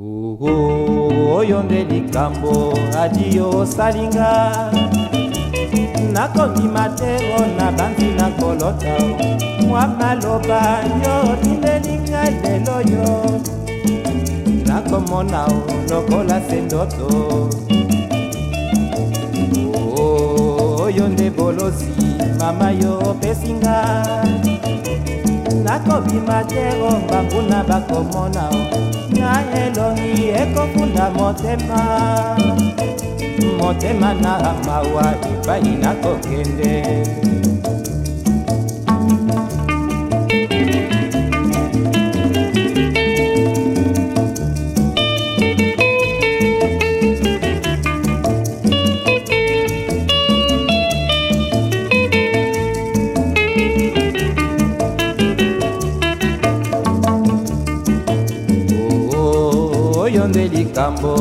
oyo nde likambo adi osalinga nakobima te ona bandi na kolota mwa maloba yo tundelinga lelo yo nakomona o lokola se ndoto oyo nde bolosi mama yo opesinga nakobima te o bambuna bakomona o Eko ekofunda motema motema na mawa epai nakokende yo nde likambo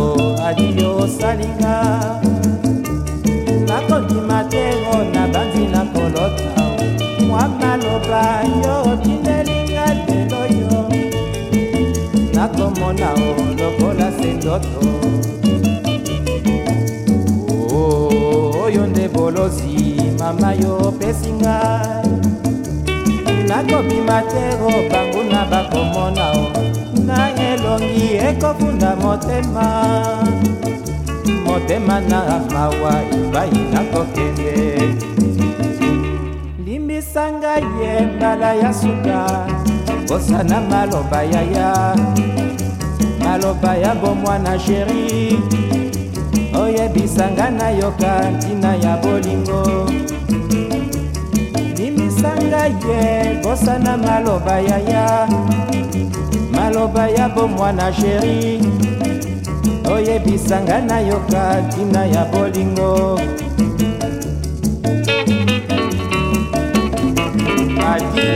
adi osalinga nakondima tengo na banzi na kolota mwa maloba yo otindelinga lelo yo nakomona o lokola se ndoto oyo nde bolozi mama yo opesinga nakobima te o banguna bakomona o elongi ekobunda motema motema na mawa epai nakokende limbisa ngai ye mbala ya suka kosana maloba yaya maloba ya bomwana sheri oyebisanga nayoka ntina ya bolingo limbisa ngai ye kosana maloba yaya maloba ya bomwana sheri oyebisanga nayoka ntina ya bolingo ati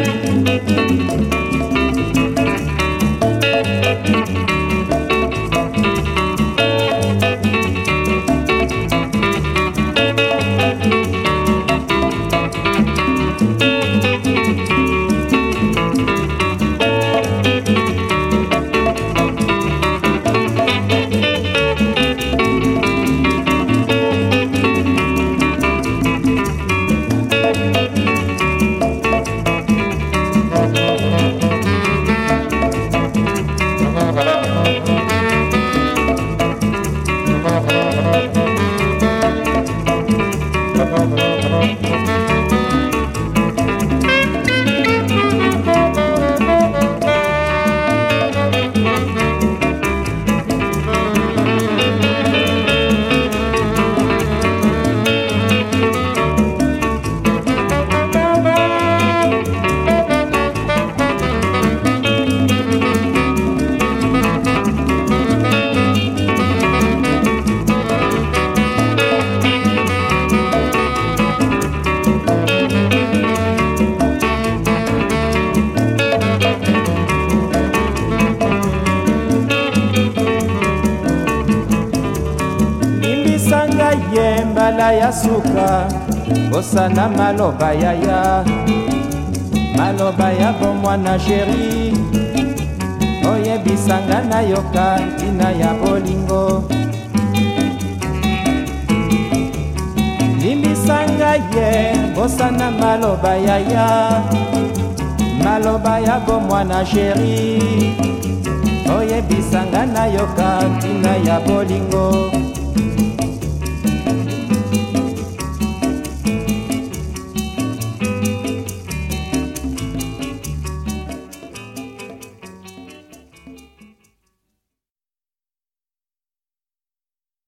Thank you. mbala ya suka osana maloba yaya maloba ya bomwana sheri oyebisanga na yoka ntina ya bolingo limbisanga ye bosana maloba yaya maloba ya bomwana sheri oyebisanga na yoka ntina ya bolingo